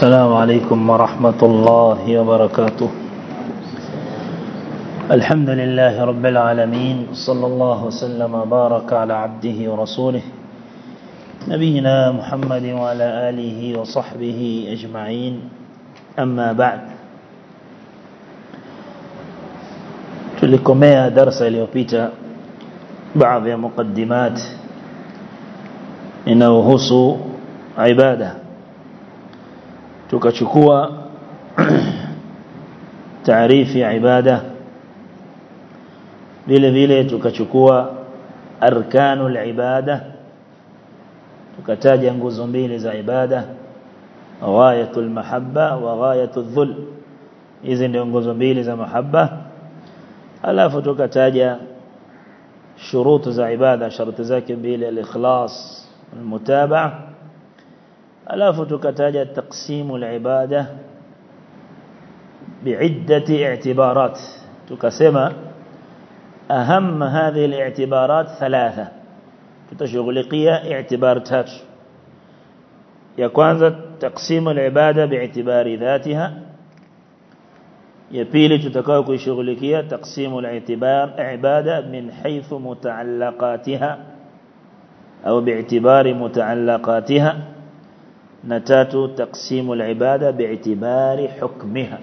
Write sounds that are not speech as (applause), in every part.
السلام عليكم ورحمة الله وبركاته. الحمد لله رب العالمين صلى الله وسلم وبارك على عبده ورسوله نبينا محمد وعلى آله وصحبه أجمعين. أما بعد tulikomea darasa iliyopita baadhi ya muqaddimat inayohusu ibada تكتشكوا تعريف عبادة ذيلي ذيلي تكتشكوا أركان العبادة تكتاج أنقذهم به لذا عبادة غاية المحبة وغاية الظل إذن أنقذهم به لذا محبة ألا فتكتاج شروط ذا عبادة شرط ذاك به الإخلاص المتابعة alafu tukataja taqsimu al-ibada bi'iddati i'tibarat tukasema أهم هذه الاعتبارات ثلاثة. تتشغلقية اعتبار تاتش يكوانزا تقسيم العبادة باعتبار ذاتها. يبيلي تتكوك يشغلقية تقسيم الاعتبار عبادة من حيث متعلقاتها أو باعتبار متعلقاتها. نتاتو تقسيم العبادة باعتبار حكمها.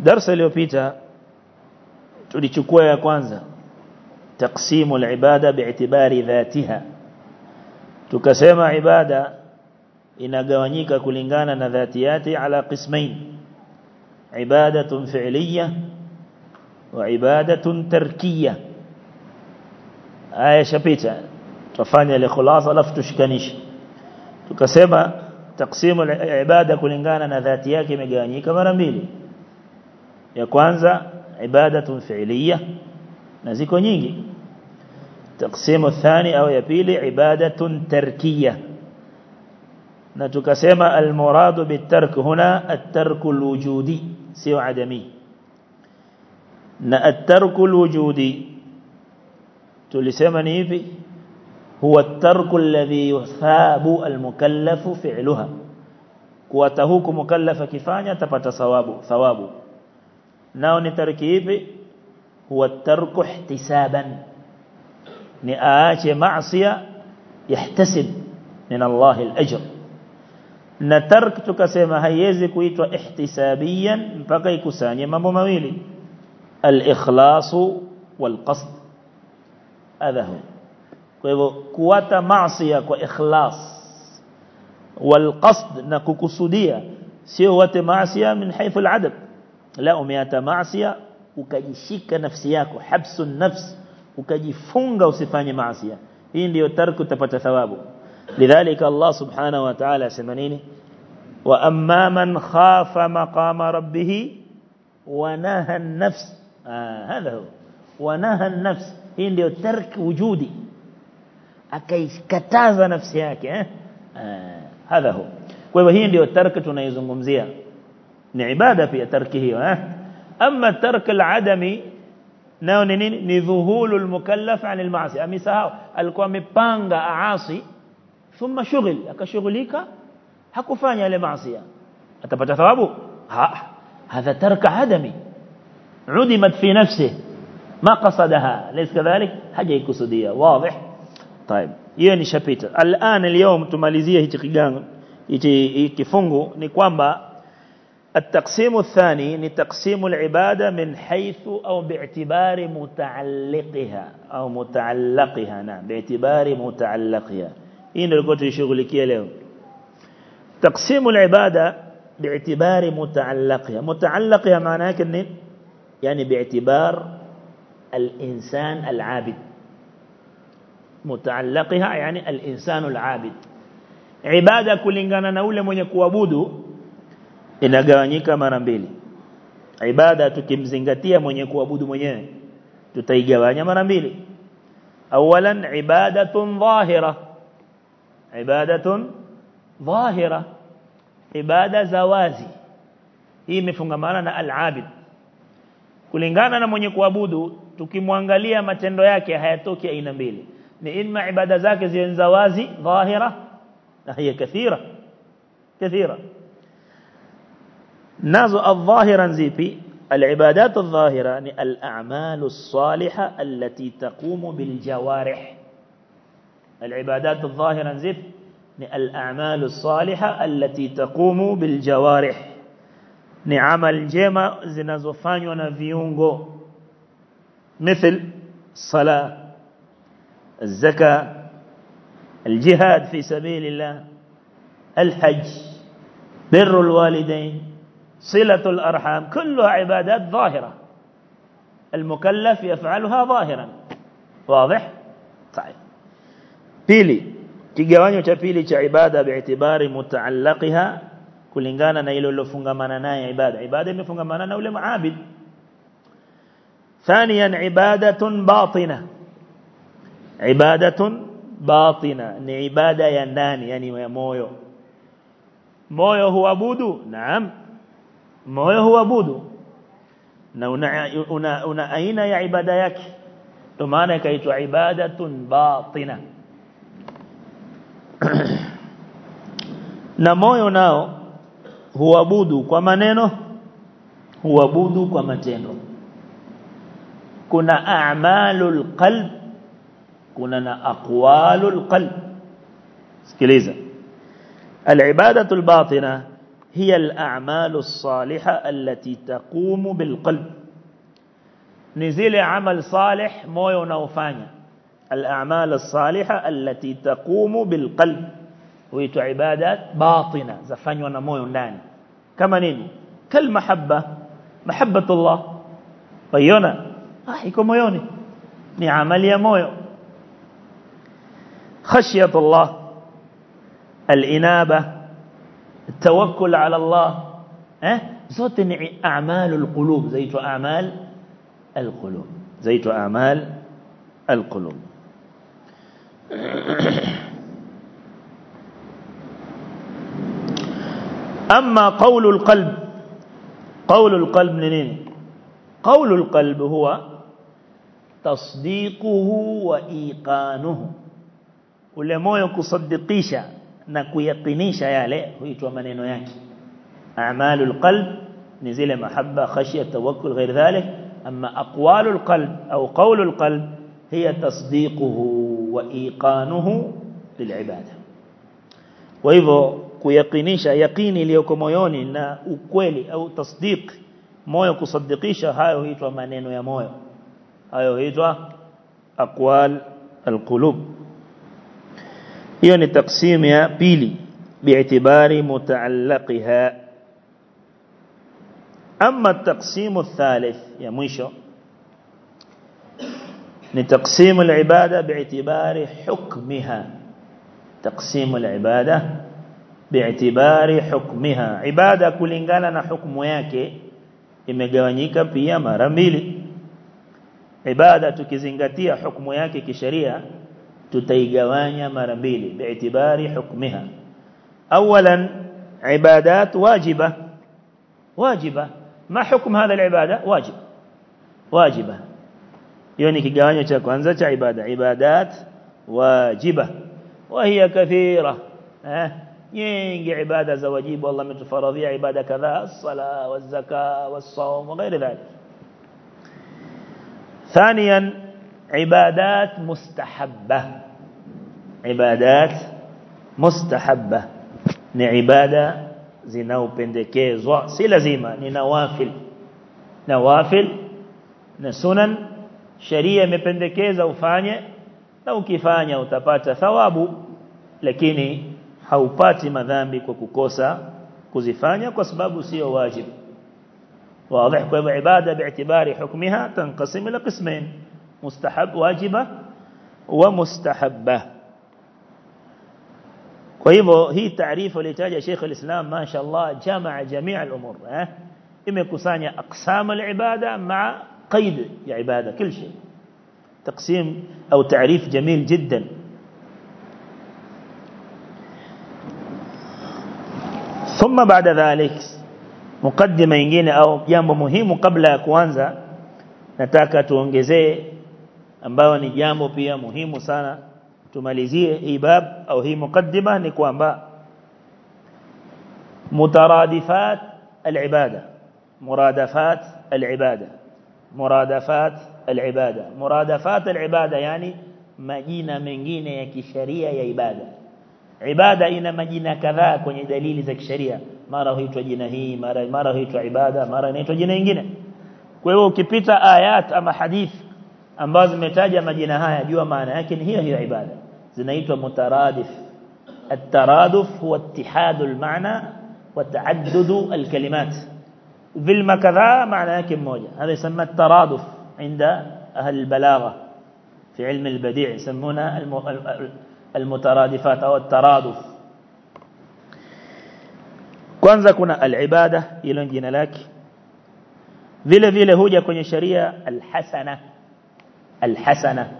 درس اليوبيتا تولي تكوية كوانزا. تقسيم العبادة باعتبار ذاتها. تكسيم عبادة إنقوانيك كلنغانا نذاتياتي على قسمين. عبادة فعلية وعبادة تركية. آية شبيتا تفاني لخلاصة لفتشكنشي tukasema taqsimu al-ibada kulingana na dhati yake imegawanyika mara mbili. Ya kwanza عبادة فعلية نزيكو نيجي تقسيم الثاني أو يبيلي عبادة تركية نتكسم المراد بالترك هنا الترك الوجودي سوى عدمي الترك الوجودي تلسمني هو الترك الذي يثاب المكلف فعلها. كواتهوك مكلف كفانا تبت ثواب ناو نتركيب هو الترك احتسابا. نآج معصية يحتسب من الله الأجر. نترك تكسيم هايزي كويتو احتسابيا بقي كساني مبو مويلي. الإخلاص والقصد. هذا هو. Kwa hivyo kuwata maasiya kwa ikhlas wal-qasd na kukusudia sio wate maasiya min haythu al-adab la umeata maasiya ukajishika nafsi yako habsu nafs ukajifunga usifanye maasiya hii ndiyo tarku utapata thawabu lidhalika Allah subhanahu wa ta'ala asema nini wa amma man khafa maqama rabbih wa naha an-nafs hadha huwa wa naha an-nafs hii ndiyo tark wujudi akaikataza nafsi yake eh hadha huwa kwa hivyo hii ndiyo tark tunaizungumzia ni ibada pia tarki hiyo eh ama tark al-adami nao ni nini ni dhuhulu al-mukallaf an al-ma'asi amesahau alikuwa amepanga aasi thumma shughul akashughulika hakufanya ile maasi atapata thawabu ha hadha tark adami udimat fi nafsihi ما قصدها ليس كذلك حاجة يكسديه واضح طيب. Hiyo ni shapita الان اليوم tumalizie hichi kigango hichi kifungu ni kwamba التقسيم الثاني تقسيم العبادة من حيث أو باعتبار متعلقها أو متعلقها نعم باعتبار متعلقها إن الكوت يشغلكي له تقسيم العبادة باعتبار متعلقها متعلقها معناها كنين يعني باعتبار الإنسان العابد متعلقها يعني al-insanu al-abid ibada kulingana na ule mwenye kuabudu inagawanyika mara mbili. Ibada tukimzingatia mwenye kuabudu mwenyewe tutaigawanya mara mbili. Awalan ibadatun dhahira ibadatun dhahira ibada za wazi. Hii imefungamana na kulingana na mwenye kuabudu tukimwangalia matendo yake hayatoki aina mbili. Ni imma ibada zake ziwe wazi dhahira na hiya kathira نازو الظاهرا زيبي العبادات الظاهرة يعني الأعمال الصالحة التي تقوم بالجوارح. العبادات الظاهرة زيب يعني الأعمال الصالحة التي تقوم بالجوارح. نعمل جيمة زنازفان ونفيونغو مثل الصلاة الزكاة الجهاد في سبيل الله الحج بر الوالدين صلة الأرحام كلها عبادات ظاهرة. المكلف يفعلها ظاهرا. واضح؟ طيب. بيلي كيغوانيو تشبيلي تش عباده باعتبار متعلقها كلينغانا نا يلو لو فونغامانا ناي عباده عباده مانانا ناوله معابد ثانيا عباده باطنه ibadatun batina ni ibada ya ndani yani ya moyo. Moyo huabudu naam. Moyo huabudu. Na una, una, aina ya ibada yake. Ndio maana ikaitwa ibadatun batina. (clears throat) Na moyo nao huabudu kwa maneno huabudu kwa matendo. Kuna a'malul qalb kuna na aqwalul qalb العبادة الباطنة هي الأعمال الصالحة التي تقوم بالقلب. نزيل عمل صالح مويو نوفانيا الأعمال الصالحة التي تقوم بالقلب. ويتو عبادات باطنة. زفانيو نمويو ناني كما نيني. كالمحبة. محبة الله. طيونا آحيكو مويوني. ni amali ya moyo khashyatullah الإنابة التوكل على الله. zote ni a'malul qulub zaitwa a'mal alqulub zaitwa a'mal alqulub أما قول القلب قول القلب منين؟ قول القلب هو تصديقه وإيقانه. Ule moyo kusadikisha na kuyakinisha yale huitwa maneno yake a'malul qalb ni zile mahabba khashya tawakkul ghair dhalik amma aqwalul qalb au qawlul qalb hiya tasdiquhu wa iqanuhu lilibada kwa hivyo kuyakinisha yaqini iliyoko moyoni na ukweli au tasdiq moyo kusadikisha hayo huitwa maneno ya moyo hayo huitwa aqwal alqulub hiyo ni taksim ya pili bi'tibari mutaallaqiha amma at-taqsim ath-thalith ya mwisho ni taqsim al-ibada bi'tibari hukmiha taqsim al-ibada bi'tibari hukmiha ibada kulingana na hukumu yake imegawanyika pia mara mbili ibada tukizingatia hukumu yake kisheria تتيجوانيا مرمبيلي باعتبار حكمها. أولا عبادات واجبة. واجبة. ما حكم هذا العبادة؟ واجب. واجبة. يعني كجوانيا تكوانزة عبادة. عبادات واجبة. وهي كثيرة. ها؟ ينجي عبادة زواجيب والله متفرضية عبادة كذا الصلاة والزكاة والصوم وغير ذلك. ثانياً عبادات مستحبة عبادات مستحبة ni ibada zinaopendekezwa si lazima ni nawafil nawafil na sunan sharia imependekeza ufanye na ukifanya utapata thawabu lakini haupati madhambi kwa kukosa kuzifanya kwa sababu sio wajibu واضح kwa hivyo ibada bi'tibari hukmiha tanqasim ila qismain مستحب واجبة ومستحبة. وهو هي تعريف لتاج شيخ الإسلام ما شاء الله جمع جميع الأمور ها؟ إما كسانية أقسام العبادة مع قيد عبادة كل شيء. تقسيم أو تعريف جميل جدا. ثم بعد ذلك مقدمة ينجين أو ينبو مهم قبل كوانزا نتاكا تونجزي ambayo ni jambo pia muhimu sana tumalizie hii bab au hii mukaddima ni kwamba مترادفات العبادة مرادفات العبادة مرادفات العبادة مرادفات العبادة يعني majina mengine ya kisheria ya ibada ibada ina majina kadhaa kwenye dalili za kisheria mara huitwa jina hii mara mara huitwa ibada mara inaitwa jina lingine kwa hiyo ukipita ayat ama hadith ambazo zimetaja majina haya jua maana yake ni hiyo hiyo ibada zinaitwa mutaradif الترادف هو اتحاد المعنى وتعدد الكلمات ذلما كذا معنى yake mmoja هذا يسمى الترادف عند أهل البلاغة في علم البديع يسمونها المترادفات أو الترادف kwanza kuna al-ibada hilo jina lake vile vile huja kwenye sharia al-hasana الحسنة.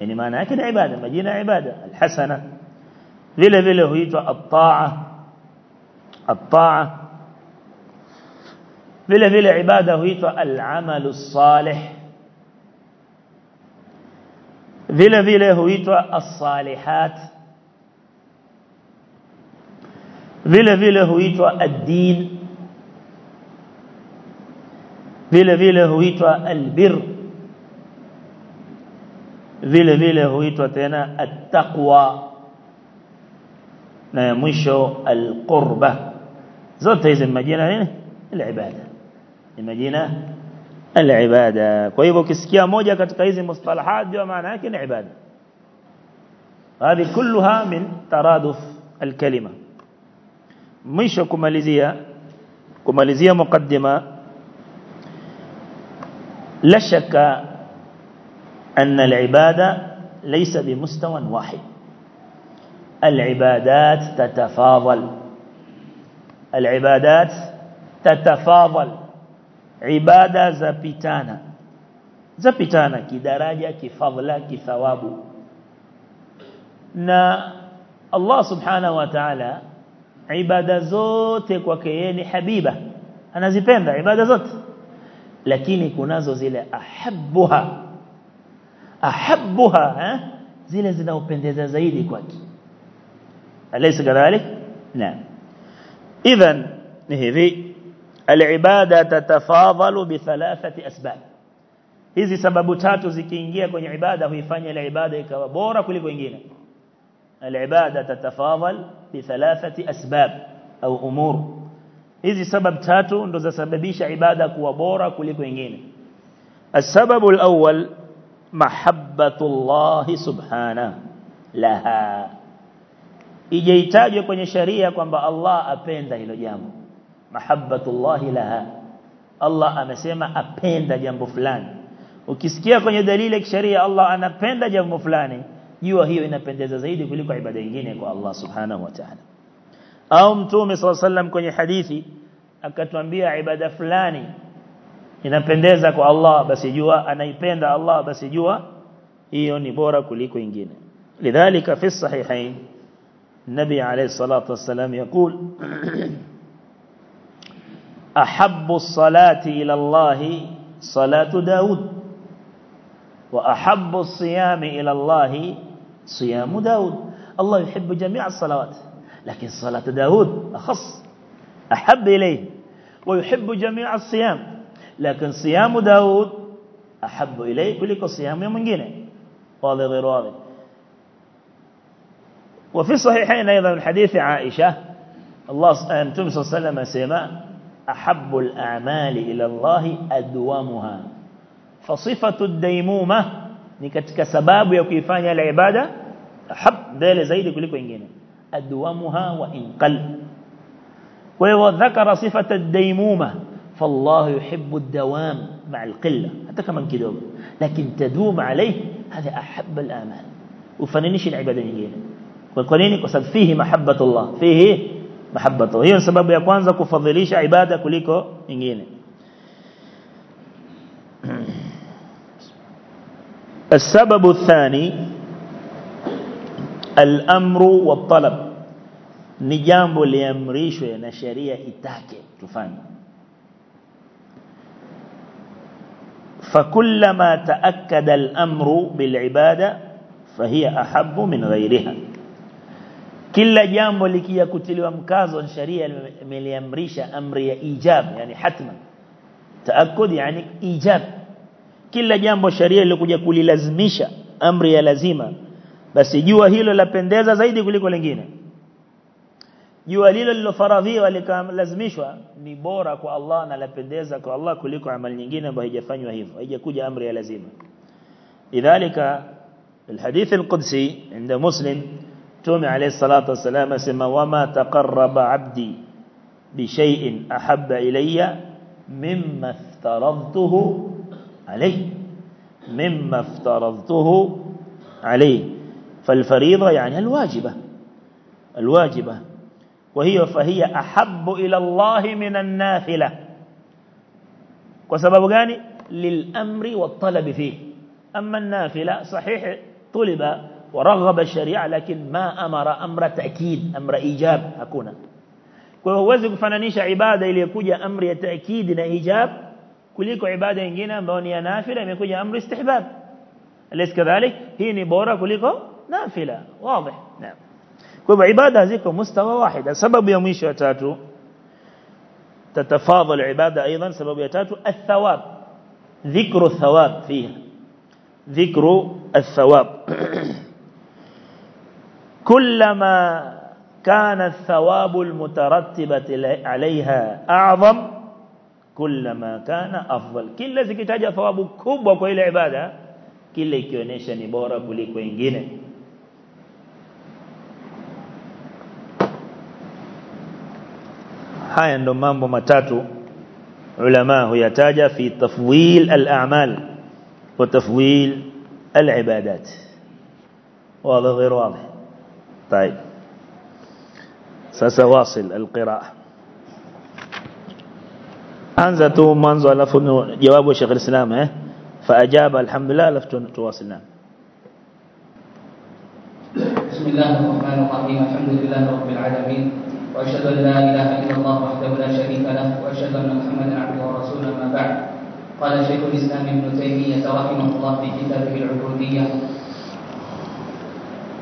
يعني ما ناكل عبادة ما جينا عبادة الحسنة. ذل ذل هو الطاعة. الطاعة. ذل ذل عبادة هو العمل الصالح. ذل ذل هويتو الصالحات. ذل ذل هويتو الدين. ذل ذل هويتو البر. Vile vile huitwa tena at-taqwa na ya mwisho al-qurba zote hizi majina nini al-ibada ni majina al-ibada kwa hivyo ukisikia moja katika hizi mustalahat ndio maana yake ni ibada هذه كلها من ترادف الكلمة mwisho kumalizia kumalizia mukaddima la shaka أن العبادة ليس بمستوى واحد. العبادات تتفاضل. العبادات تتفاضل. عبادة زبيتانا زبيتانا كدرجة كفضلة كثواب نا الله سبحانه وتعالى عبادة زوتك وكياني حبيبة. أنا زبين عبادة زوت. لكن كنا زوزيلة أحبها. أحبها زيلة زنا وبندزة زايدي كواكي أليس كذلك؟ نعم. إذن نهذي العبادة تتفاضل بثلاثة أسباب. هذه سبب تاتو زكي انجيا كون عبادة ويفاني العبادة كبورة كل كون العبادة تتفاضل بثلاثة أسباب أو أمور. هذه سبب تاتو اندوز سببيش عبادة كبورة كل كون السبب الأول الله سبحانه لها ijaitajwe kwenye sharia kwamba Allah apenda hilo jambo mahabbatullah laha Allah amesema apenda jambo fulani ukisikia kwenye dalili ya kisheria Allah anapenda jambo fulani jua hiyo inapendeza zaidi kuliko ibada nyingine kwa Allah subhanahu wa ta'ala au mtume sallam kwenye hadithi akatuambia ibada fulani inapendeza kwa Allah basi jua anaipenda Allah basi jua hiyo ni bora kuliko nyingine lidhalika fi sahihain النبي عليه الصلاة والسلام يقول أحب الصلاة إلى الله صلاة داود وأحب الصيام إلى الله صيام داود الله يحب جميع الصلوات لكن صلاة داود أخص أحب إليه ويحب جميع الصيام لكن صيام داود أحب إليه كلك صيام جنة واضح غير واضح. وفي الصحيحين أيضا من حديث عائشة الله أنتم صلى الله عليه وسلم سيما أحب الأعمال إلى الله أدومها. فصفة الديمومة ile ibada hab mbele zaidi kuliko nyingine adwamuha wa inqal kwa hiyo dhakara sifata ad-daymuma فالله يحب الدوام مع القلة. حتى كمان كده لكن تدوم عليه هذا أحب الآمان وفننش العبادة نجينا وقليني قصد فيه محبة الله. فيه محبة الله. هي سبب يقوانزا كفضليش عبادة كليكو نجينا (clears throat) السبب الثاني الأمر والطلب. نجامب اليمريش ونشريه إتاكي. تفاني فكلما تأكد الأمر بالعبادة فهي أحب من غيرها. كل جامب لكي يكتل ومكاز شريع مليم ريش أمر إيجاب يعني حتما. تأكد يعني إيجاب. كل جامب شريع لكي يكتل لازمشة أمر يلازمة بس يجوه هيلو لابندازة زايد يقول لكي يوليل اللفرضي ولكام لزميشوا نبورا كو الله نلبديزا كو الله كليكو عمل نجينا بهي جفانيو هيفو هي كوجي أمر يلزيما لذلك الحديث القدسي عند مسلم تومي عليه الصلاة والسلام سما وما تقرب عبدي بشيء أحب إلي مما افترضته عليه مما افترضته عليه فالفريضة يعني الواجبة الواجبة وهي فهي أحب إلى الله من النافلة. وسبب غاني للأمر والطلب فيه. أما النافلة صحيح طلب ورغب الشريعة لكن ما أمر أمر تأكيد أمر إيجاب أكون ووزق فنانيش عبادة إلي كوجة أمر تأكيد إيجاب. كليك عبادة ينجينا بوني نافلة من كوجة أمر استحباب. أليس كذلك؟ هيني بورا كليكو نافلة. واضح. نعم. Kwa hivyo ibada ziko mustawa wahida sababu ya mwisho ya tatu تتفاضل العبادة أيضا سبب يتاتو الثواب ذكر الثواب فيها ذكر الثواب كلما كان الثواب المترتبة عليها أعظم كلما كان أفضل كل zikitaja thawabu kubwa kwa ile ibada kile ikionyesha ni bora kuliko wengine haya ndo mambo matatu ulama huyataja fi tafwil al-a'mal wa tafwil al-ibadat. واضح غير واضح طيب سأواصل القراءة أنزل تو منذ ألف جواب شيخ الإسلام آه فأجاب الحمد لله تواصل نعم بسم الله الرحمن الرحيم الحمد لله رب العالمين وأشهد أن لا إله إلا الله وحده لا شريك له وأشهد أن محمدا عبده ورسوله ما بعد. قال شيخ الإسلام ابن تيمية رحمه الله في كتابه العبودية.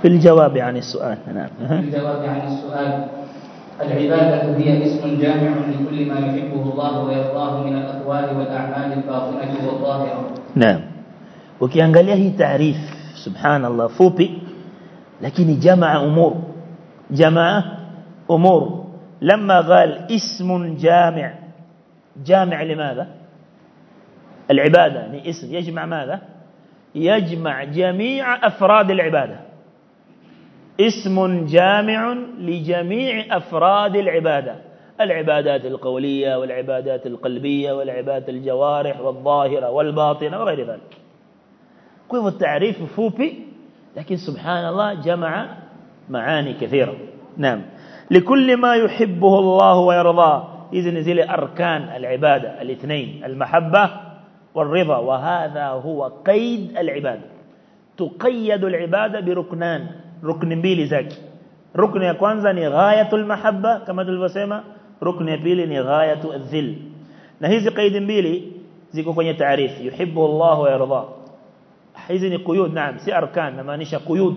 في الجواب عن السؤال نعم. في الجواب عن السؤال. العبادة هي اسم جامع لكل ما يحبه الله ويرضاه من الأقوال والأعمال الباطنة والظاهرة. نعم. ukiangalia hii taarif subhanallah fupi lakini jamaa umur jamaa umur لما قال اسم جامع. جامع لماذا؟ العبادة. يعني اسم. يجمع ماذا؟ يجمع جميع أفراد العبادة. اسم جامع لجميع أفراد العبادة. العبادات القولية والعبادات القلبية والعبادات الجوارح والظاهرة والباطنة وغير ذلك. كيف التعريف فوبي لكن سبحان الله جمع معاني كثيرة. نعم. لكل ما يحبه الله ويرضاه. إذا ذلك أركان العبادة الاثنين المحبة والرضا. وهذا هو قيد العبادة. تقيد العبادة بركنان. ركن بيل ذاك ركن يكوانزا غاية المحبة كما تلف سيما ركن يبيل نغاية الذل. نهيز قيد بيل ذيكو كوني تعريف. يحبه الله ويرضاه. حيزني قيود نعم سي أركان نما نشى قيود.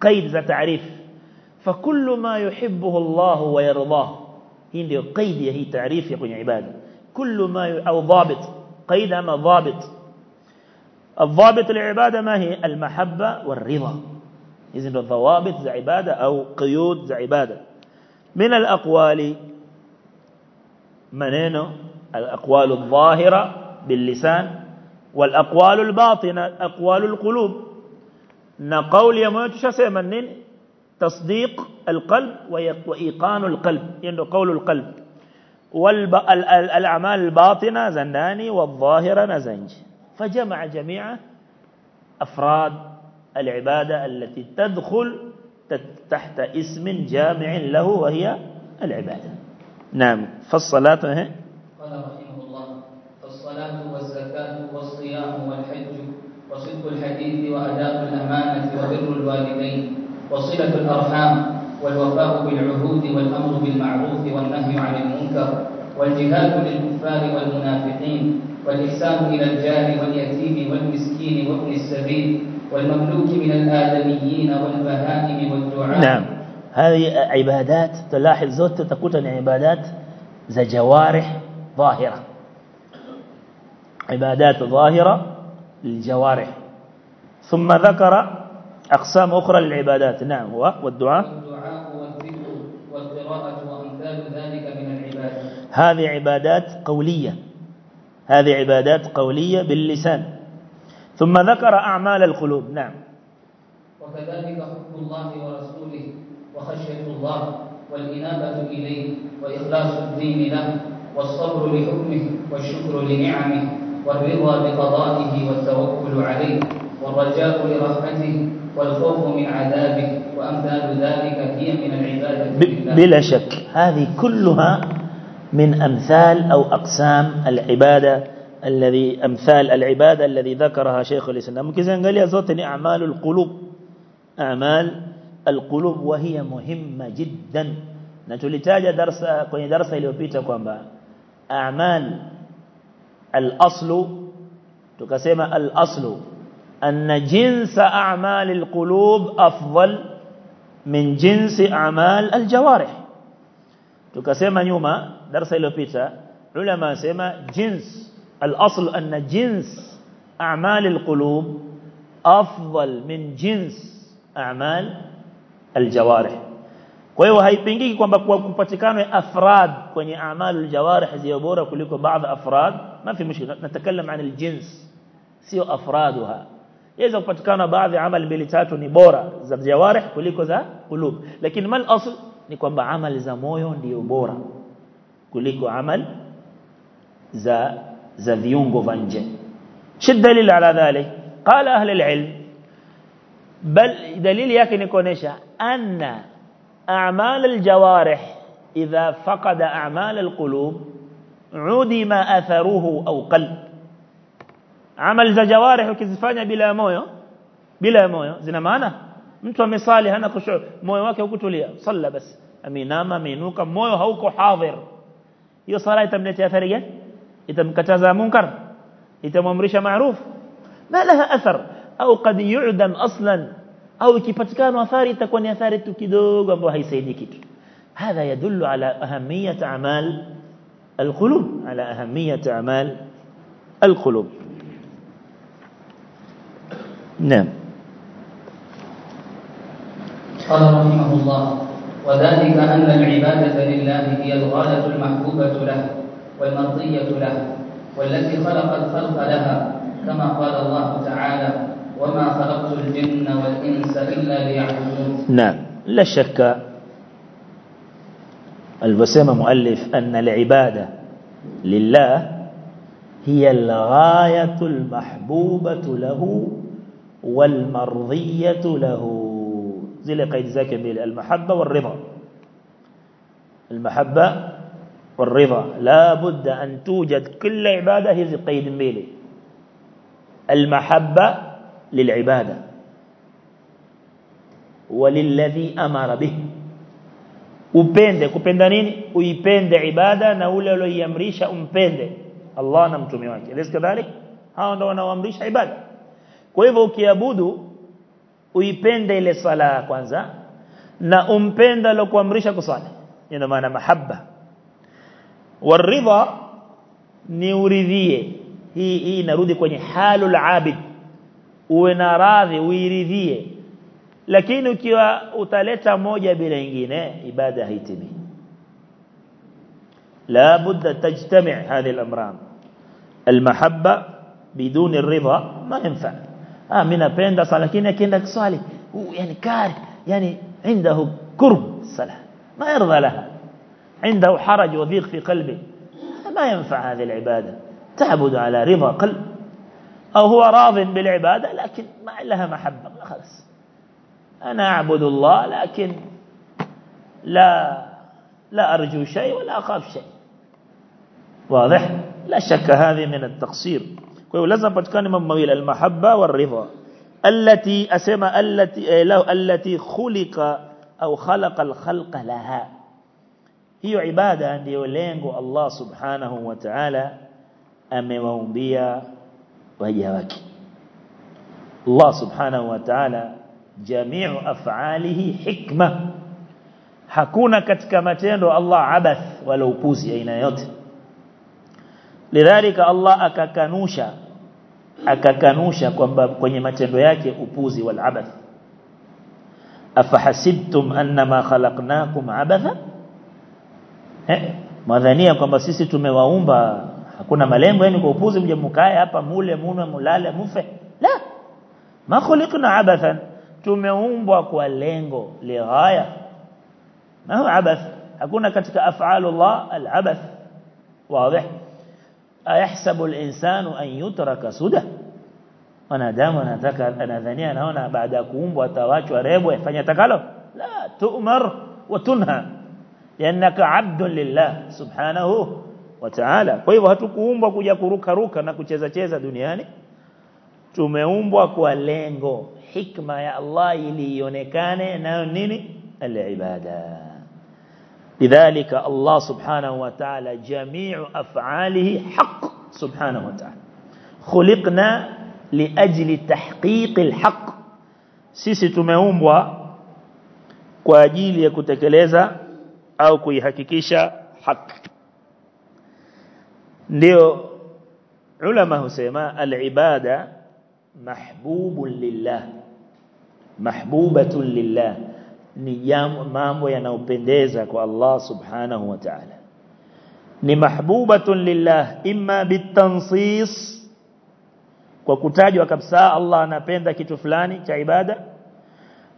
قيد ذا تعريف. فكل ما يحبه الله ويرضاه. هذه قيد هي تعريف يقول عباده كل ما ي... أو ضابط. قيد أما ضابط. الضابط للعبادة ما هي؟ المحبة والرضا. إذن الضوابط عباده أو قيود زعبادة من الأقوال منين الأقوال الظاهرة باللسان. والأقوال الباطنة أقوال القلوب. نقول يا موتش سيمنين al-qalb wa iqan al-qalb ndo qawlu al-qalb wal-a'mal al-batina zandani wal-dhahira nazanji فجمع جميع أفراد العبادة التي تدخل تحت اسم جامع له وهي العبادة. نعم. فالصلاة هي قال رحمه الله فالصلاة والزكاة والصيام والحج وصدق الحديث وأداء الأمانة وبر الوالدين. وصلة الأرحام والوفاء بالعهود والأمر بالمعروف والنهي عن المنكر والجهاد للكفار والمنافقين والإحسان إلى الجار واليتيم والمسكين وابن السبيل والمملوك من الآدميين والبهائم والدعاء. نعم. هذه عبادات تلاحظ زوت تكون عبادات ذا جوارح ظاهرة. عبادات ظاهرة للجوارح. ثم ذكر أقسام أخرى للعبادات. نعم هو والدعاء؟ والدعاء والذكر والقراءة وأمثال ذلك من العبادة هذه عبادات قولية. هذه عبادات قولية باللسان. ثم ذكر أعمال القلوب. نعم. وكذلك حب الله ورسوله وخشية الله والإنابة إليه وإخلاص الدين له والصبر لحكمه والشكر لنعمه والرضا بقضائه والتوكل عليه والرجاء لرحمته والخوف من عذابه وأمثال ذلك هي من العبادة لله بلا شك. هذه كلها من أمثال أو أقسام العبادة الذي أمثال العبادة الذي ذكرها شيخ الإسلام. كذا قال يا زوتني أعمال القلوب. أعمال القلوب وهي مهمة جدا. نتولتاج درس kwenye darasa iliyopita kwamba a'mal al-aslu tukasema al-aslu anna jinsa a'mal al-qulub afdal min jinsi a'mal al-jawarih tukasema nyuma darasa iliyopita ulama wasema jins al-asl anna jins a'mal al-qulub afdal min jins a'mal kwa hiyo haipingiki kwamba kwa kupatikana afrad kwenye a'mal al-jawarih zio bora kuliko baadhi afrad ma fi mushkila natakalam an al-jins sio afraduha yaweza kupatikana baadhi amal mbili tatu ni bora za jawarih kuliko za qulub lakini mal asl ni kwamba amali za moyo ndio bora kuliko amal za za viungo vya nje shidda dalil ala dhalik qala ahli alilm bal dalili yake ni kuonesha anna a'mal aljawarih idha faqada a'mal alqulub udima atharuhu au qal amal za jawarih ukizifanya bila moyo bila moyo zina maana mtu amesali hana khushu moyo wake hukutulia salla basi aminama aminuka moyo hauko hadhir hiyo sala itamletea athari gani itamkataza munkar itamamrisha maaruf ma laha athar au qad yu'dam aslan au ikipatikana athari itakuwa ni athari tu kidogo ambayo haisaidii kitu هذا يدل على أهمية أعمال القلوب على أهمية أعمال القلوب نعم. قال رحمه الله وذلك أن العبادة لله هي الغاية المحبوبة له والمرضية له والتي خلق الخلق لها كما قال الله تعالى وما خلقت الجن والإنس إلا ليعبدون نعم. لا شك البسيمة مؤلف أن العبادة لله هي الغاية المحبوبة له والمرضية له. زل قيد ذاك بيل المحبة والرضا. المحبة والرضا. لا بد أن توجد كل عبادة هي زي قيد بيل. المحبة للعبادة. وللذي أمر به. وبند كوبندانين ويبند عبادة نقول له يمرش أمبند الله نمتومي وانك ليس كذلك؟ ها ونوامرش عبادة. kwa hivyo ukiabudu uipende ile sala kwanza na umpenda alokuamrisha kusali ina maana mahabba. Waridha ni uridhie. Hii hii inarudi kwenye halul abid. Uwe na radhi uiridhie. Lakini ukiwa utaleta moja bila nyingine ibada haitimi. La budda tajtami' hadhihi al-amran. Al-mahabba biduni ridha ma yanfa' آه من أبين صلاة لكن أكيد صالي يعني كاره يعني عنده كرب الصلاة. ما يرضى لها عنده حرج وضيق في قلبه. ما ينفع هذه العبادة. تعبد على رضا قلب. أو هو راض بالعبادة لكن ما لها محبة. خلاص. أنا أعبد الله لكن لا لا أرجو شيء ولا أخاف شيء. واضح؟ لا شك هذه من التقصير. ولازم patikane mambo mawili المحبة والرضا التي أسمى التي له التي خلق أو خلق الخلق لها hiyo ibada ndiyo lengo Allah subhanahu wa ta'ala amewaumbia waja wake Allah subhanahu wa ta'ala jami'u af'alihi hikma hakuna katika matendo Allah abath wala upuzi aina yote lidhalika Allah akakanusha akakanusha kwamba kwenye matendo yake upuzi wal abath. Afahasibtum annama khalaqnakum abatha? Eh madhania kwamba sisi tumewaumba hakuna malengo yani kwa upuzi mje mkae hapa mule munwe mulale mufe. La ma khuliqna abathan tumeumbwa kwa lengo lighaya ma abath? Hakuna katika af'alullah al-abath. Wazi أيحسب الإنسان أن يترك سدى؟ أنا دام أنا ذكر أنا ذني أنا هنا بعد أقوم وتواجه ريب فني تكلم. لا تؤمر وتنهى. لأنك عبد لله سبحانه وتعالى. كيف هتقوم بكويا كروك كروك أنا كجزا جزا دنياني. تومهم بكو لينغو. حكمة يا الله اللي ينكانه نا نني العبادات لذلك الله سبحانه وتعالى جميع أفعاله حق سبحانه وتعالى. خلقنا لأجل تحقيق الحق. سيسي تمهوم و كواجيلي كتكليزة أو كيهككيشة حق ديو علماء سيما العبادة محبوب لله محبوبة لله ni mambo yanayopendeza kwa Allah subhanahu wa ta'ala ni mahbubatun lillah imma bitansis kwa kutajwa kabisa Allah anapenda kitu fulani cha ibada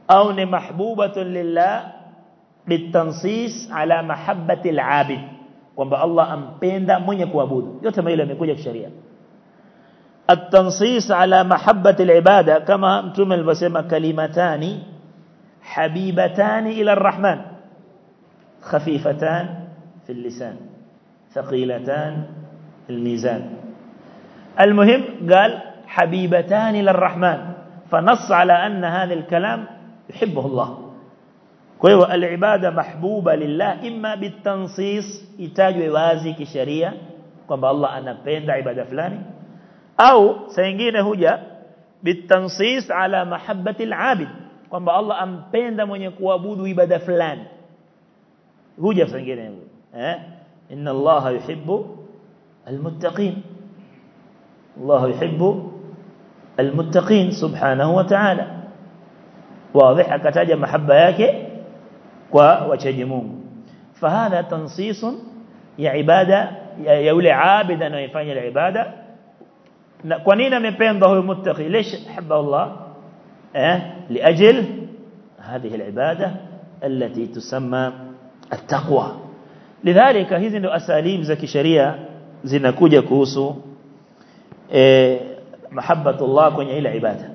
au ni mahbubatun lillah bitansis ala mahabbati al-abid kwamba Allah ampenda mwenye kuabudu yote mawili yamekuja kisheria التنصيص على محبة العبادة كما متوم البسمة كلمتان حبيبتان إلى الرحمن. خفيفتان في اللسان. ثقيلتان في الميزان. المهم قال حبيبتان إلى الرحمن. فنص على أن هذا الكلام يحبه الله. العبادة محبوبة لله إما بالتنصيص يتاج وازي كشريعة kwamba Allah anapenda ibada fulani au saa nyingine huja bitansis ala mahabbati al-abid kwamba Allah ampenda mwenye kuabudu ibada fulani huja saa nyingine eh inna Allah yuhibbu almuttaqin Allah yuhibbu almuttaqin subhanahu wa ta'ala واضح akataja mahaba yake kwa wachaji Mungu fahadha tansis ya ibada ya yule abid anayefanya ibada kwa nini amependwa huyo muttaqi ليش حبه الله eh لأجل هذه العبادة التي تسمى التقوى. لذلك hizi ndio asalim za kisheria zinakuja kuhusu eh mahabbatullah kwenye ile ibada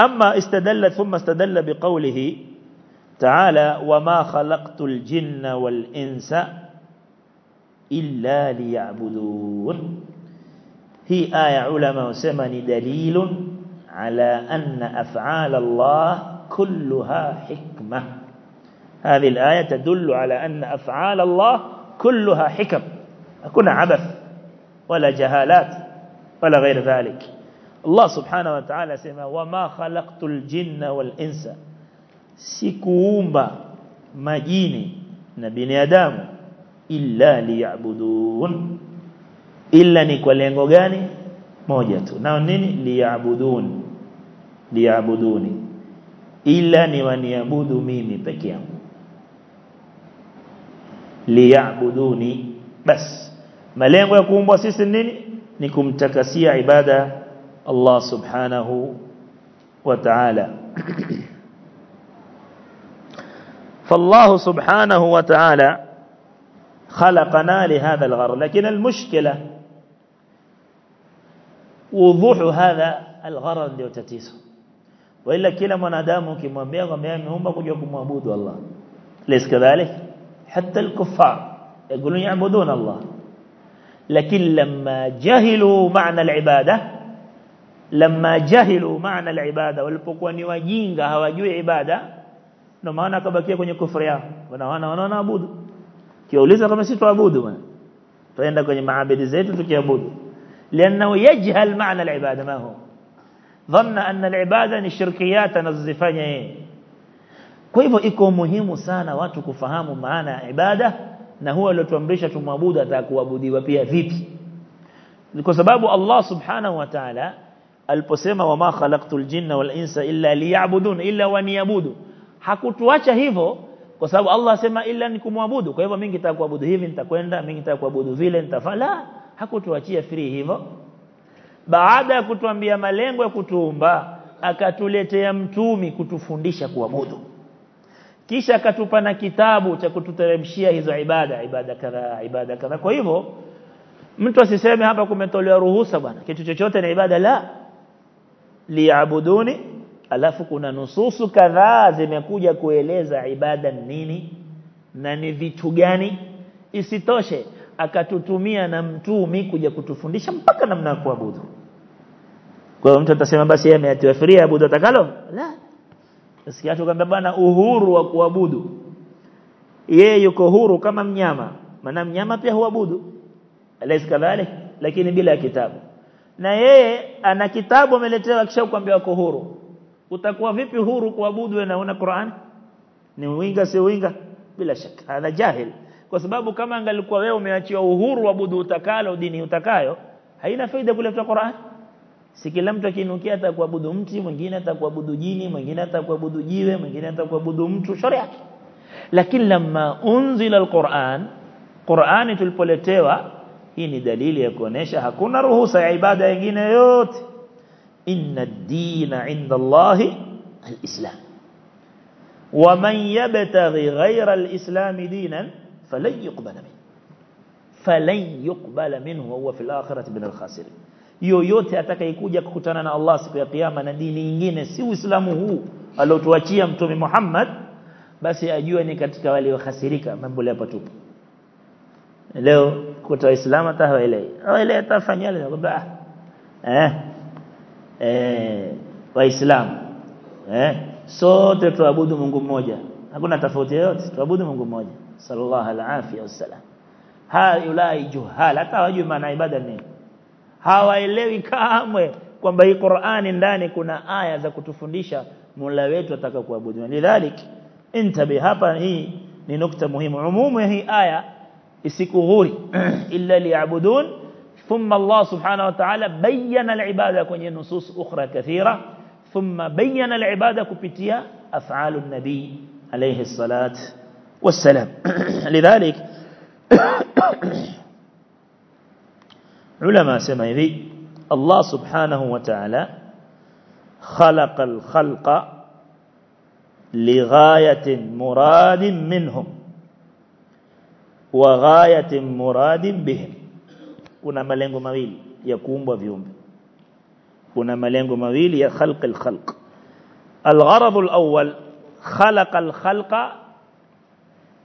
أما استدل ثم استدل بقوله تعالى وما خلقت الجن والإنس إلا ليعبدون هي آية علماء وسمى دليل على أن أفعال الله كلها حكمة. هذه الآية تدل على أن أفعال الله كلها حكم. أكون عبث ولا جهالات ولا غير ذلك. الله سبحانه وتعالى سمى وما خلقت الجن والإنس. سكومبا مجيني نبي آدم إلا ليعبدون. lengo gani moja tu nao nini liyabudun liyabuduni illa ni waniabudu mimi peke yangu liyabuduni bas malengo ya kuumbwa sisi nini ni kumtakasia ibada Allah subhanahu wa ta'ala فالله سبحانه وتعالى خلقنا لهذا الغرض لكن المشكلة وضوح هذا الغرض ndio wala kila mwanadamu ukimwambia kwamba ameumba kuja kumwabudu Allah lis kadhalik hatta al-kuffar يقولون يعبدون الله لكن لما جهلوا معنى العبادة لما جهلوا معنى العبادة walipokuwa ni wajinga hawajui ibada ndio maana akabakia kwenye kufri yao wanaona wanaona abudu kiuliza kama sisi tuabudu bwana tuenda kwenye maabadi zetu tukiabudu لأنه يجهل معنى العباده ما هو ظن أن العبادة نشركيات نزفان كيف إكو مهم سانا واتو كفهام معنا عبادة؟ نهو لتوامرشة مبودة تاكو أبودي وبيا فيبي لكسباب الله سبحانه وتعالى البسيمة وما خلقت الجن والإنس إلا ليعبدون إلا ونيابودوا حكوت واتش هيفو كسب الله سما إلا نكم وابودوا كيف مين كتاكو أبودي هيفين تاكويندا مين كتاكو أبودي فيلين تفا لا حكوت واتش هيفو. Baada ya kutuambia malengo ya kutuumba akatuletea mtumi kutufundisha kuabudu. Kisha akatupa na kitabu cha kututeremshia hizo ibada ibada kadha ibada kadha. Kwa hivyo mtu asiseme hapa kumetolewa ruhusa bwana. Kitu chochote ni ibada la. Liabuduni alafu kuna nususu kadhaa zimekuja kueleza ibada nini na ni vitu gani. Isitoshe akatutumia na mtumi kuja kutufundisha mpaka namna ya kuabudu kwa hiyo mtu atasema basi yeye ameatiwa free abudu atakalo la sikia tu kwamba bwana uhuru wa kuabudu. Yeye yuko huru kama mnyama. Maana mnyama pia huabudu. Alaysa kadhalik lakini bila kitabu. Na yeye ana kitabu ameletewa kisha kuambia wako huru. Utakuwa vipi huru kuabudu na una Qur'an? Ni winga si winga bila shaka. ana jahil. Kwa sababu kama angalikuwa wewe umeachiwa uhuru kuabudu utakalo dini utakayo, haina faida kuleta Qur'an si kila mtu akinukia atakuabudu mti mwingine atakuabudu jini mwingine atakuabudu jiwe mwingine atakuabudu mtu sharia lakini lama unzila alquran qurani tulipoletewa hii ni dalili ya kuonesha hakuna ruhusa ya ibada nyingine yote inna ad-dina 'inda Allahi al-islam ومن يبتغي غير الإسلام دينا فلن يقبل منه فلن يقبل منه وهو في الآخرة من الخاسرين yoyote atakayekuja kukutana na Allah siku ya kiyama na dini nyingine si Uislamu huu aliotuachia mtume Muhammad basi ajue ni katika wale wahasirika mambo hapa tupo leo kuta waislamu hata hawaelewi. Hawaelewi atafanya leo kwamba eh eh waislamu eh sote tuabudu Mungu mmoja. Hakuna tofauti yoyote tuabudu Mungu mmoja sallallahu alaihi wasallam. Haulai juhala hata wajui maana ibada nini hawaelewi kamwe kwamba hii Qur'ani ndani kuna aya za kutufundisha Mola wetu atakayokuabudu. Lidhalik intabi hapa hii ni nukta muhimu. Umumu hii aya isikughuri illa liya'budun thumma Allah subhanahu wa ta'ala bayyana al-ibada kwenye nusus ukhra kathira thumma bayyana al-ibada kupitia af'alu an-nabi alayhi salat علماء سمعي الله سبحانه وتعالى خلق الخلق لغاية مراد منهم وغاية مراد بهم. هنا ملنغ مويل يكون بفيهم كنا ملنغ مويل يخلق الخلق الغرض الأول خلق الخلق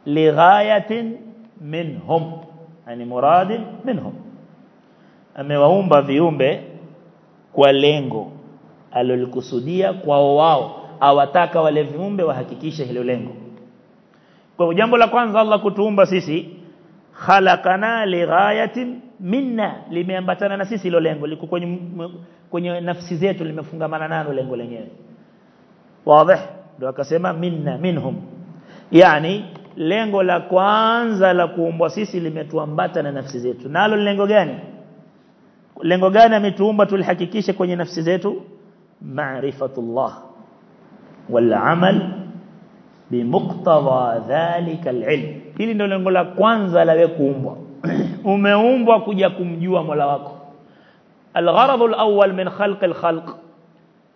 لغاية منهم يعني مراد منهم amewaumba viumbe kwa lengo alolikusudia kwao wao. Awataka wale viumbe wahakikishe hilo lengo. Kwa jambo la kwanza Allah kutuumba sisi khalaqana lighayatin minna limeambatana na sisi hilo lengo liko kwenye kwenye nafsi zetu limefungamana nalo lengo lenyewe. Wazi ndio akasema minna minhum. Yani lengo la kwanza la kuumbwa sisi limetuambatana na nafsi zetu. Nalo lengo gani lengo gani ametuumba tulihakikishe kwenye nafsi zetu maarifatullah wal amal bimuqtada dhalika alilm hili ndio lengo la kwanza la wewe kuumbwa umeumbwa kuja kumjua Mola wako algharad alawwal min khalq alkhalq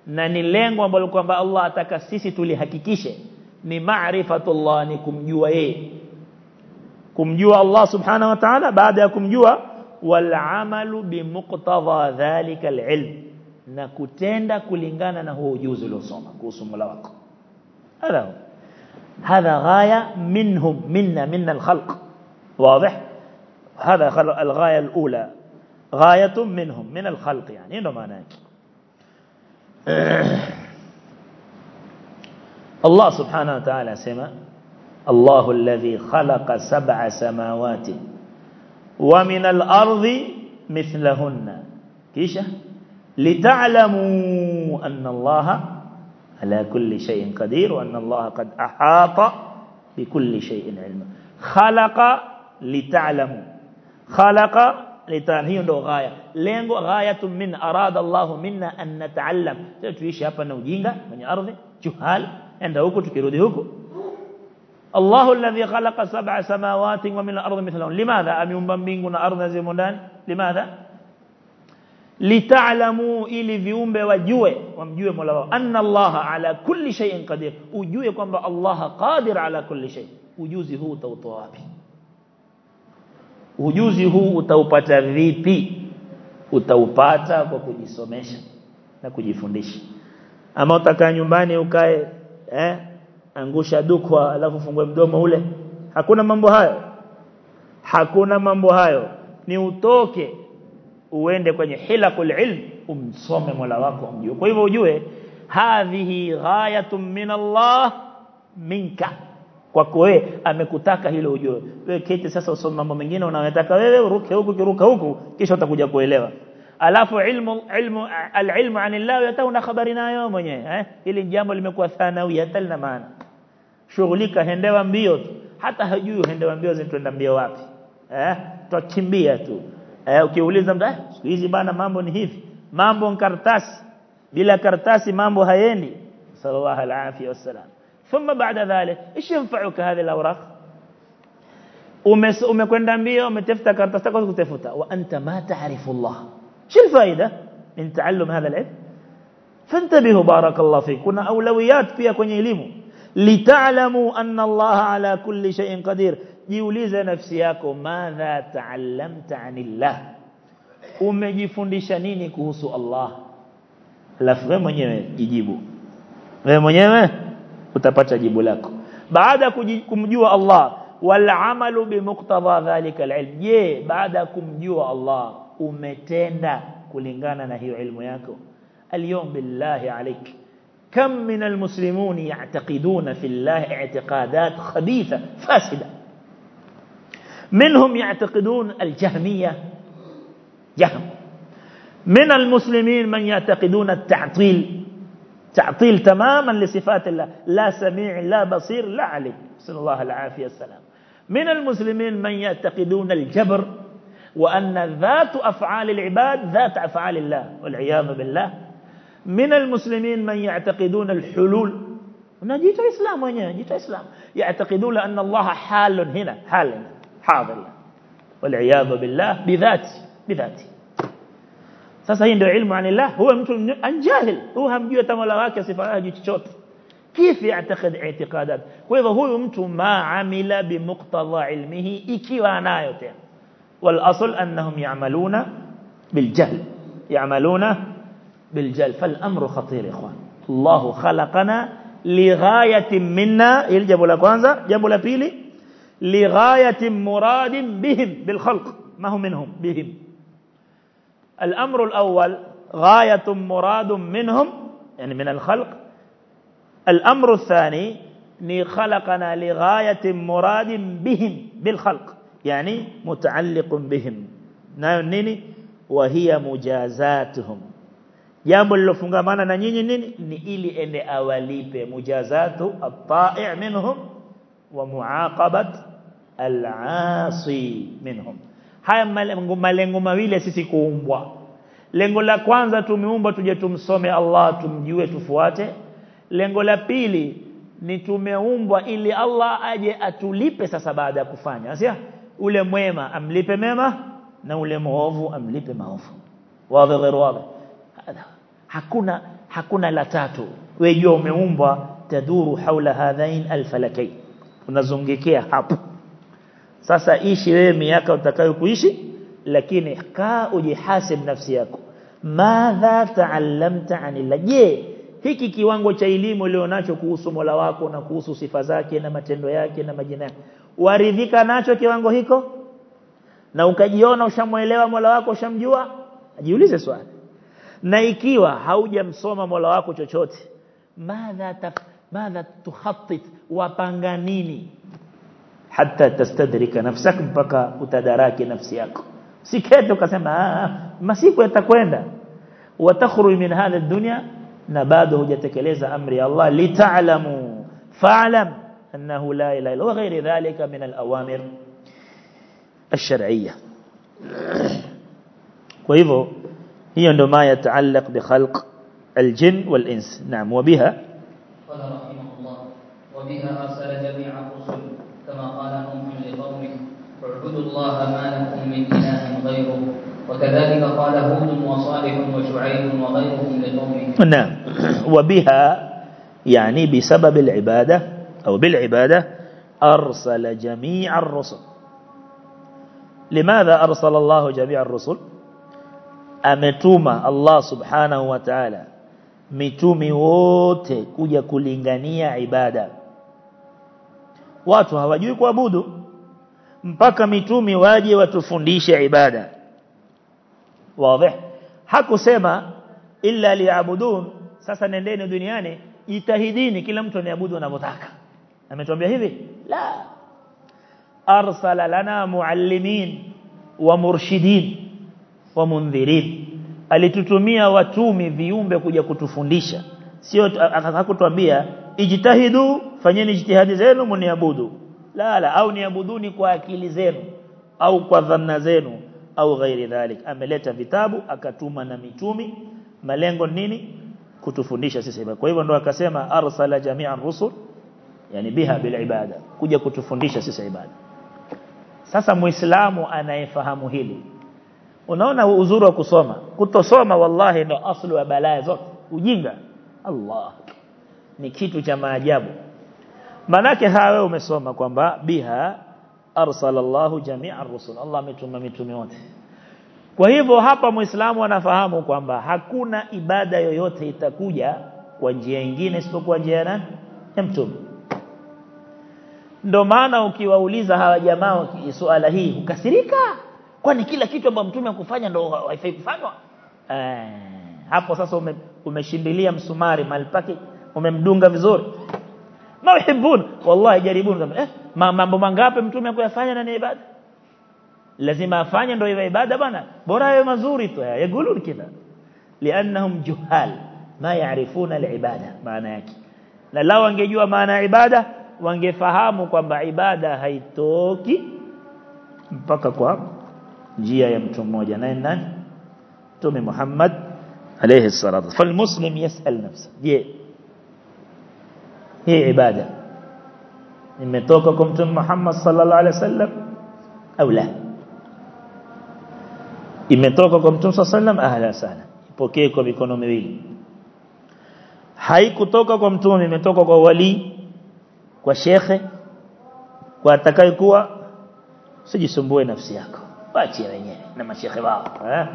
na ni lengo ambalo kwamba Allah ataka sisi tulihakikishe ni maarifatullah ni kumjua yeye kumjua Allah subhanahu wa ta'ala baada ya kumjua والعمل بمقتضى ذلك العلم na kutenda kulingana na huo ujuzi uliosoma kuhusu Mola wako هذا هذا غايه منهم منا من الخلق واضح هذا الغايه الاولى غايه منهم من الخلق يعني yake Allah subhanahu wa ta'ala asema Allahu alladhi khalaqa sab'a samawati ومن الأرض مثلهن. كيشة؟ لتعلموا أن الله على كل شيء قدير وأن الله قد أحاط بكل شيء علم. خلق لتعلموا. خلق لتعلموا هذا غاية. لأنه غاية من أراد الله منا أن نتعلم. تعلم تعلم من أرض؟ جهال. عندما تكون هكو Allahu alladhi khalaqa sab'a samawati wa min al-ardi mithlahun. Limadha? Ameumba mbingu na ardhi zimo ndani. Limadha? Litaalamu ili viumbe wajue wamjue Mola wao. Anna Allah ala kulli shay'in qadir. Ujue kwamba Allah qadir ala kulli shay ujuzi huu utautoa wapi? Ujuzi huu utaupata vipi? Utaupata kwa kujisomesha na kujifundisha. Ama utakaa nyumbani ukae eh? Angusha dukwa alafu fungue mdomo ule. Hakuna mambo hayo. Hakuna mambo hayo. Ni utoke uende kwenye hilakul ilm umsome Mola wako umjue kwa hivyo ujue hadhihi ghayatun min Allah minka. Kwako wewe amekutaka hilo ujue. Wewe keti sasa usome mambo mengine unayotaka wewe uruke huku kiruka huku kisha utakuja kuelewa. Alafu ilmu ilmu alilmu anillah yatauna habari nayo mwenyewe eh? Ili jambo limekuwa thanawi hata lina maana shughulika hendewa mbio tu hata hajui hendewa mbio zinatwenda mbio wapi eh tutakimbia tu eh ukiuliza mtu siku hizi bana mambo ni hivi mambo ni karatasi bila karatasi mambo hayendi sallallahu alaihi wasallam ثم بعد ذلك إيش ينفعك هذه الاوراق umekwenda mbio umetafuta karatasi zako kutafuta wa anta ma ta'rifu Allah شو الفائده من تعلم هذا العلم فانتبهوا بارك الله فيك kuna aulawiyat pia kwenye elimu lita'lamu anna Allah ala kulli shay'in qadir jiulize nafsi yako madha ta'allamta anillah umejifundisha nini kuhusu Allah alafu wewe mwenyewe jijibu wewe mwenyewe utapata jibu lako baada kumjua Allah wal amalu bimuqtada dhalika alilm je baada kumjua Allah umetenda kulingana na hiyo ilmu yako اليوم بالله عليك كم من المسلمون يعتقدون في الله اعتقادات خبيثة فاسدة. منهم يعتقدون الجهمية جهم. من المسلمين من يعتقدون التعطيل تعطيل تماما لصفات الله. لا سميع لا بصير لا عليم. صلى الله العافية السلام من المسلمين من يعتقدون الجبر وأن ذات أفعال العباد ذات أفعال الله والعياذ بالله من المسلمين من يعتقدون الحلول. هنا جيت الإسلام هنا جيت الإسلام يعتقدون أن الله حال هنا حال حاضر والعياذ بالله بذاته بذاته. فسيند علم عن الله. هو جاهل. هو هم جيتم ولواك سفاها جيتشوت كيف يعتقد اعتقادات؟ وإذا هو يمتم ما عمل بمقتضى علمه إكي وانايته والأصل أنهم يعملون بالجهل. يعملون بالجل. فالأمر خطير يا إخوان. الله خلقنا لغاية منا. يلجب الأقوانزة جب الأبيلي لغاية مراد بهم بالخلق. ما هم منهم؟ بهم. الأمر الأول غاية مراد منهم يعني من الخلق. الأمر الثاني خلقنا لغاية مراد بهم بالخلق. يعني متعلق بهم. نعم نيني؟ وهي مجازاتهم. jambo lilofungamana na nyinyi nini? Ni ili ende awalipe mujazatu at-ta'i' minhum wa muaqabat al-'asi minhum. Haya malengo mawili sisi kuumbwa. Lengo la kwanza tumeumbwa tuje tumsome Allah tumjue tufuate. Lengo la pili ni tumeumbwa ili Allah aje atulipe sasa baada ya kufanya sasa ule mwema amlipe mema na ule muovu amlipe maovu. Wazi ghairu wazi hakuna hakuna la tatu. Wewe jua umeumbwa taduru haula hadhain alfalakai unazungikia hapo. Sasa ishi wewe miaka utakayokuishi lakini kaa ujihasib nafsi yako. Madha taallamta anilla je hiki kiwango cha elimu ulionacho kuhusu Mola wako na kuhusu sifa zake na matendo yake na majina yake. Waridhika nacho kiwango hiko? Na ukajiona ushamuelewa Mola wako ushamjua? Ajiulize swali na ikiwa haujamsoma Mola wako chochote madha taf, madha tukhattit wapanga nini hatta tastadrika nafsak mpaka utadaraki nafsi yako sikete ukasema masiku yatakwenda watakhruj min hadha dunya na bado hujatekeleza amri ya Allah lita'lamu fa'lam annahu la ilaha illa ghairi dhalika min al-awamir ash-shar'iyyah kwa hivyo ma yataallaq bi khalq al-jinn wal-ins naam wa biha قال رحمه الله وبها أرسل جميع الرسل كما قال نوح لقومه اعبدوا الله ما لكم من إله غيره. وكذلك قال هود وصالح وشعيب وغيرهم لقومهم نعم. وبها يعني بسبب العبادة أو بالعبادة أرسل جميع الرسل. لماذا أرسل الله جميع الرسل؟ ametuma Allah subhanahu wa ta'ala. Mitumi wote kuja kulingania ibada. Watu hawajui kuabudu mpaka mitumi waje watufundishe ibada. Wazi. Hakusema illa liabudun sasa nendeni duniani jitahidini kila mtu aniabudu anavyotaka. Ametuambia hivi? La. Arsala lana muallimin wa murshidin wa mundhirin. Alitutumia watumi viumbe kuja kutufundisha. Sio akakutwambia ijtahidu fanyeni ijtihadi zenu mniabudu la la au niabuduni kwa akili zenu au kwa dhanna zenu au ghairi dhalik. Ameleta vitabu akatuma na mitumi. Malengo nini? Kutufundisha sisi. Kwa hivyo ndo akasema arsala jami'a rusul yani biha bil ibada kuja kutufundisha sisi ibada. Sasa muislamu anayefahamu hili unaona uzuri wa kusoma? Kutosoma wallahi ndo aslu ya balaa zote. Ujinga? Allah. Ni kitu cha maajabu. Manake hawe umesoma kwamba biha arsalallahu jami'a rusul. Allah ametuma mitume wote. Kwa hivyo hapa muislamu anafahamu kwamba hakuna ibada yoyote itakuja kwa njia nyingine isipokuwa njia na mtume. Ndio maana ukiwauliza hawa jamaa swala hii ukasirika kwani kila kitu ambacho mtume akufanya ndio haifai kufanywa? Eh hapo sasa ume, umeshindilia msumari malipaki umemdunga vizuri. Mauhibun wallahi jaribuni eh mambo mangapi mtume akuyafanya na ni ibada? Lazima afanye ndio iwe ibada bana bora yawe mazuri tu yagulun kila. Lianhum juhal ma yaarifuna alibada maana yake. Na lao wangejua maana ya ibada wangefahamu kwamba ibada haitoki mpaka kwa جيا يمتم وجنين نان تومي محمد عليه الصلاة فالمسلم يسأل نفسه جي هي عبادة إما توقكم توم محمد صلى الله عليه وسلم أو لا إما توقكم توم صلى الله عليه وسلم أهلا سهلا بوكيكم يكونوا مبين حيكو توقكم توم إما توقكم ولي وشيخ واتكايكوا سجي سنبوي نفسي أكو waachie wenyewe na mashekhe wao eh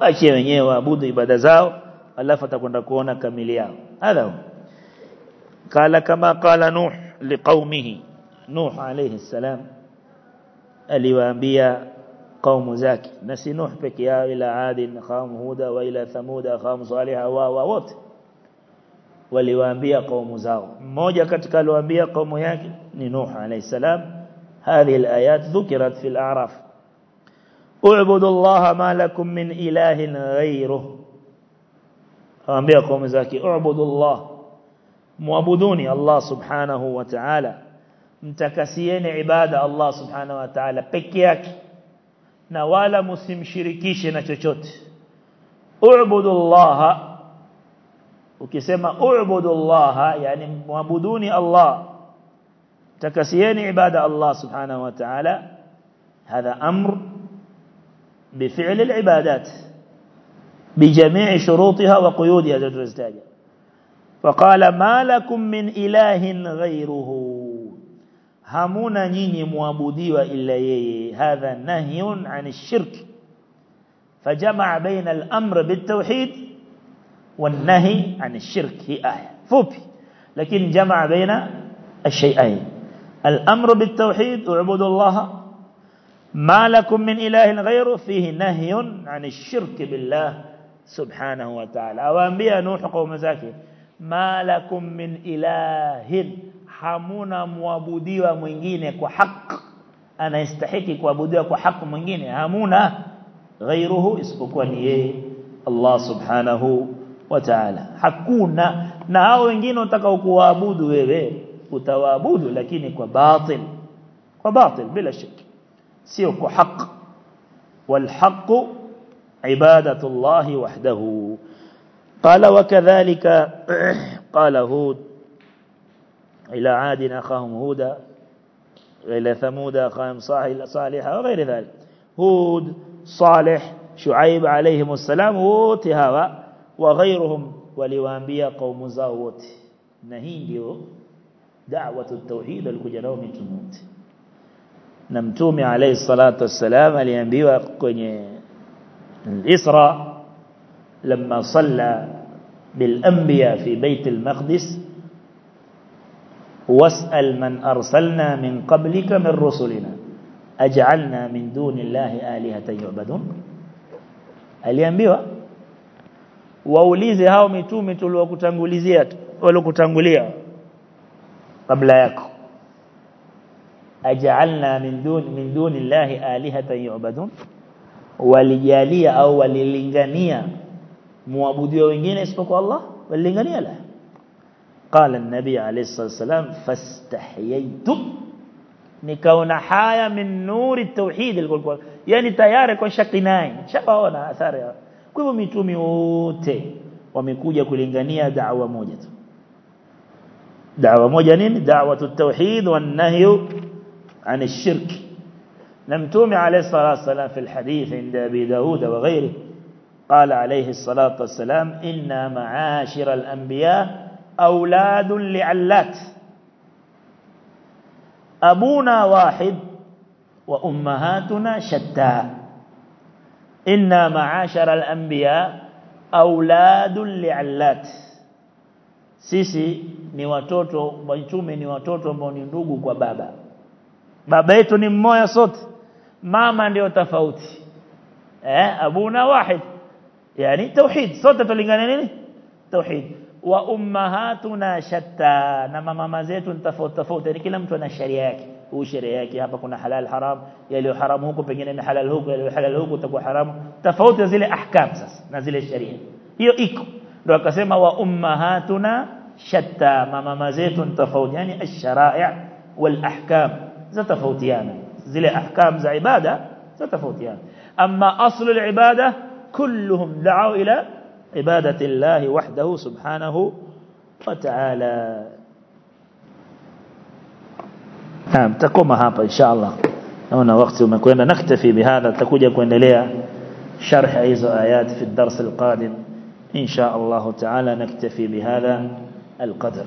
waachie wenyewe waabudu ibada zao alafu atakwenda kuona kamili yao hadha kala kama qala nuh liqaumihi nuh alayhi salam aliwaambia قوم zake na si nuh peke yao ila adi qaum huda wa ila thamuda qaum salih wa wa wote waliwaambia kaumu zao mmoja katika aliwaambia kaumu yake ni nuh alayhi salam هذه الآيات ذكرت في الأعراف اعبدوا الله ما لكم من إله غيره. أنبياءكم زاكي اعبدوا الله معبدوني الله سبحانه وتعالى متكسين عبادة الله سبحانه وتعالى بكياك نوال مسلم شركيش نتشوت اعبدوا الله وكسما اعبدوا الله يعني معبدوني الله تكسين عبادة الله سبحانه وتعالى هذا أمر بفعل العبادات بجميع شروطها وقيودها تترزتاج فقال ما لكم من إله غيره. همونا نيني معبودي وإلا يي هذا نهي عن الشرك. فجمع بين الأمر بالتوحيد والنهي عن الشرك هي آية. فوبي. لكن جمع بين الشيئين. الأمر بالتوحيد اعبدوا الله ما لكم من إله غيره فيه نهي عن الشرك بالله سبحانه وتعالى. أوانبيا نوح قوم زاكي. ما لكم من إله حمونا موابودي ومنجيني كحق. أنا استحكي كوابودي وكحق منجيني. حمونا غيره اسبقوني الله سبحانه وتعالى. حكونا نهاو إنجينو تكو كوابودو كتوابودو لكيني كباطل كباطل بلا شك. Sio haki والحق عبادة الله وحده. قال وكذلك (clears throat) قال هود إلى عاد أخاهم هودا إلى ثمود أخاهم صالح وغير ذلك. هود صالح شعيب عليهم السلام وتهاوى وغيرهم. ولوانبياء قوم زاوت. نهين ديو دعوة التوحيد الكجنوم تموت نمتومي عليه الصلاة والسلام aliambiwa kwenye الإسراء لما صلى بالأنبياء في بيت المقدس. واسأل من أرسلنا من قبلك من رسلنا. أجعلنا من دون الله آلهة يعبدون. aliambiwa waulize hao mitume tuliokutangulizia waliokutangulia kabla yako أجعلنا من دون من دون الله آلهة يعبدون. وليالية أو وللنجانية موابودية وإنجينة اسمكوا الله؟ وللنجانية لا. قال النبي عليه الصلاة والسلام فاستحييتم. نكون حايا من نور التوحيد يعني تياري كون شاقناين هنا أثار كيف ميتومي أوتي ومكوجة كلنجانية دعوة موجة. دعوة موجة نين؟ دعوة التوحيد والنهي عن الشرك. نمتومي عليه الصلاة والسلام في الحديث عند أبي داود وغيره. قال عليه الصلاة والسلام إنا معاشر الأنبياء أولاد لعلات. أبونا واحد وأمهاتنا شتى. إنا معاشر الأنبياء أولاد لعلات. Sisi ni watoto mitume ni watoto ambao ni ndugu kwa baba. Baba yetu ni mmoja sote mama ndio tofauti eh abuna wahid yani tauhid sote tulingana nini tauhid wa ummahatuna shatta na mama zetu tofauti tofauti kila mtu ana sharia yake huu sheria yake hapa kuna halal haram yaliyo haram huko pengine ni halal huko yaliyo halal huko itakuwa haram tofauti zile ahkam sasa na zile sharia hiyo iko ndio akasema wa ummahatuna shatta mama zetu tofauti yani ash-shara'i wal ahkam زتفوتيان زل أحكام ز عبادة زتفوتيان أما أصل العبادة كلهم دعوا إلى عبادة الله وحده سبحانه وتعالى. نعم تقوم هابا إن شاء الله. هنا وقت وما كنا نكتفي بهذا. تقول يكون لها شرح عيز آيات في الدرس القادم. إن شاء الله تعالى نكتفي بهذا القدر.